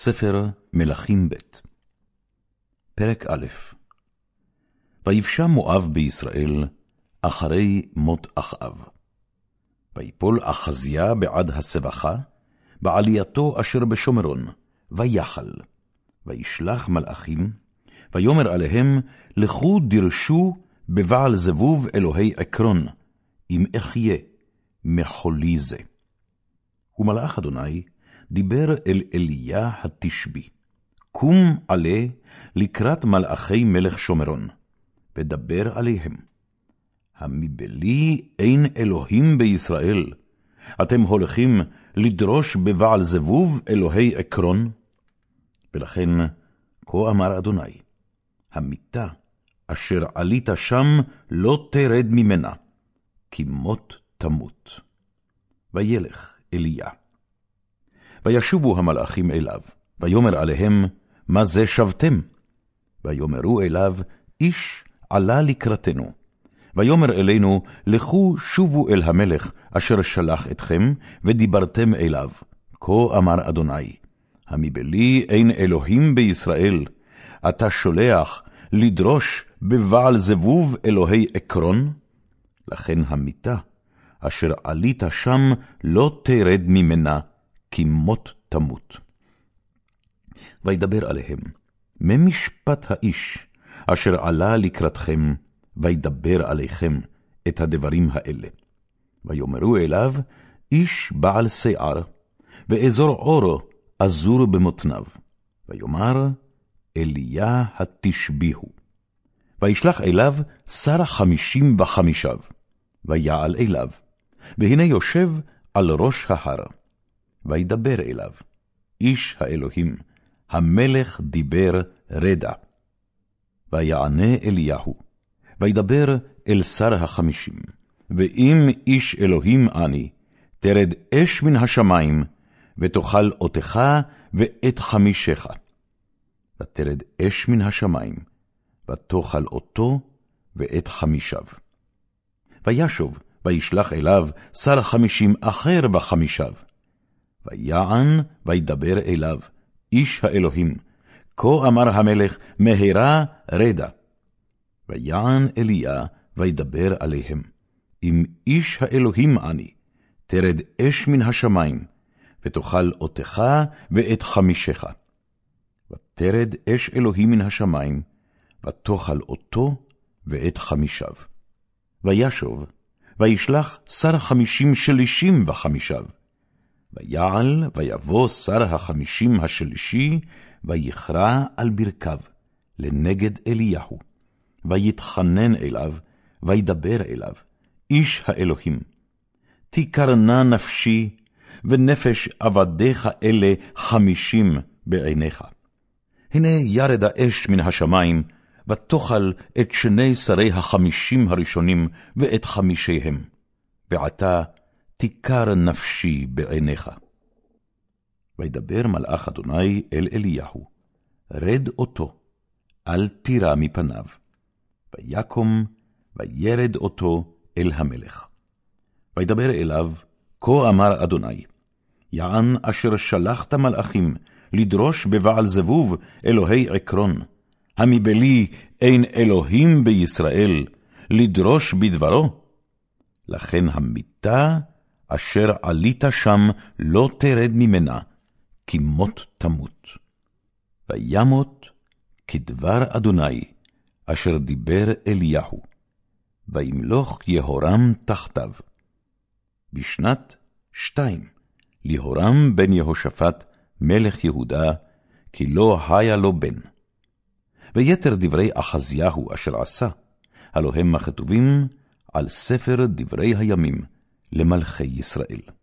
ספר מלכים ב' פרק א' ויפשע מואב בישראל אחרי מות אחאב. ויפול אחזיה בעד הסבכה, בעלייתו אשר בשומרון, ויחל. וישלח מלאכים, ויאמר עליהם, לכו דרשו בבעל זבוב אלוהי עקרון, אם אחיה מחולי זה. ומלאך אדוני דיבר אל אליה התשבי, קום עלה לקראת מלאכי מלך שומרון, ודבר עליהם. המבלי אין אלוהים בישראל, אתם הולכים לדרוש בבעל זבוב אלוהי עקרון? ולכן, כה אמר אדוני, המיטה אשר עלית שם לא תרד ממנה, כי מות תמות. וילך אליה. וישובו המלאכים אליו, ויאמר עליהם, מה זה שבתם? ויאמרו אליו, איש עלה לקראתנו. ויאמר אלינו, לכו שובו אל המלך אשר שלח אתכם, ודיברתם אליו. כה אמר אדוני, המבלי אין אלוהים בישראל, אתה שולח לדרוש בבעל זבוב אלוהי עקרון? לכן המיטה אשר עלית שם לא תרד ממנה, כי מות תמות. וידבר עליהם, ממשפט האיש, אשר עלה לקראתכם, וידבר עליכם את הדברים האלה. ויאמרו אליו, איש בעל שיער, ואזור עורו אזור במותניו. ויאמר, אליה התשביהו. וישלח אליו שר חמישים וחמישיו, ויעל אליו, והנה יושב על ראש ההר. וידבר אליו, איש האלוהים, המלך דיבר רדע. ויענה אליהו, וידבר אל שר החמישים, ואם איש אלוהים אני, תרד אש מן השמיים, ותאכל אותך ואת חמישך. ותרד אש מן השמיים, ותאכל אותו ואת חמישיו. וישוב, וישלח אליו שר חמישים אחר וחמישיו. ויען וידבר אליו, איש האלוהים, כה אמר המלך, מהרה רדה. ויען אליה, וידבר עליהם, אם איש האלוהים אני, תרד אש מן השמיים, ותאכל אותך ואת חמישך. ותרד אש אלוהים מן השמיים, ותאכל אותו ואת חמישיו. וישוב, וישלח שר חמישים שלישים וחמישיו. ויעל, ויבוא שר החמישים השלישי, ויכרע על ברכיו, לנגד אליהו. ויתחנן אליו, וידבר אליו, איש האלוהים. תקרנה נפשי, ונפש עבדיך אלה חמישים בעיניך. הנה ירד האש מן השמיים, ותאכל את שני שרי החמישים הראשונים ואת חמישיהם. ועתה תיכר נפשי בעיניך. וידבר מלאך אדוני אל אליהו, רד אותו, אל תירא מפניו. ויקום, וירד אותו אל המלך. וידבר אליו, כה אמר אדוני, יען אשר שלחת מלאכים לדרוש בבעל זבוב אלוהי עקרון, המבלי אין אלוהים בישראל, לדרוש בדברו? לכן המיתה אשר עלית שם לא תרד ממנה, כי מות תמות. וימות כדבר אדוני, אשר דיבר אליהו, וימלוך יהורם תחתיו. בשנת שתיים, ליהורם בן יהושפט, מלך יהודה, כי לא היה לו בן. ויתר דברי אחזיהו אשר עשה, הלא הם הכתובים על ספר דברי הימים لملخي إسرائيل.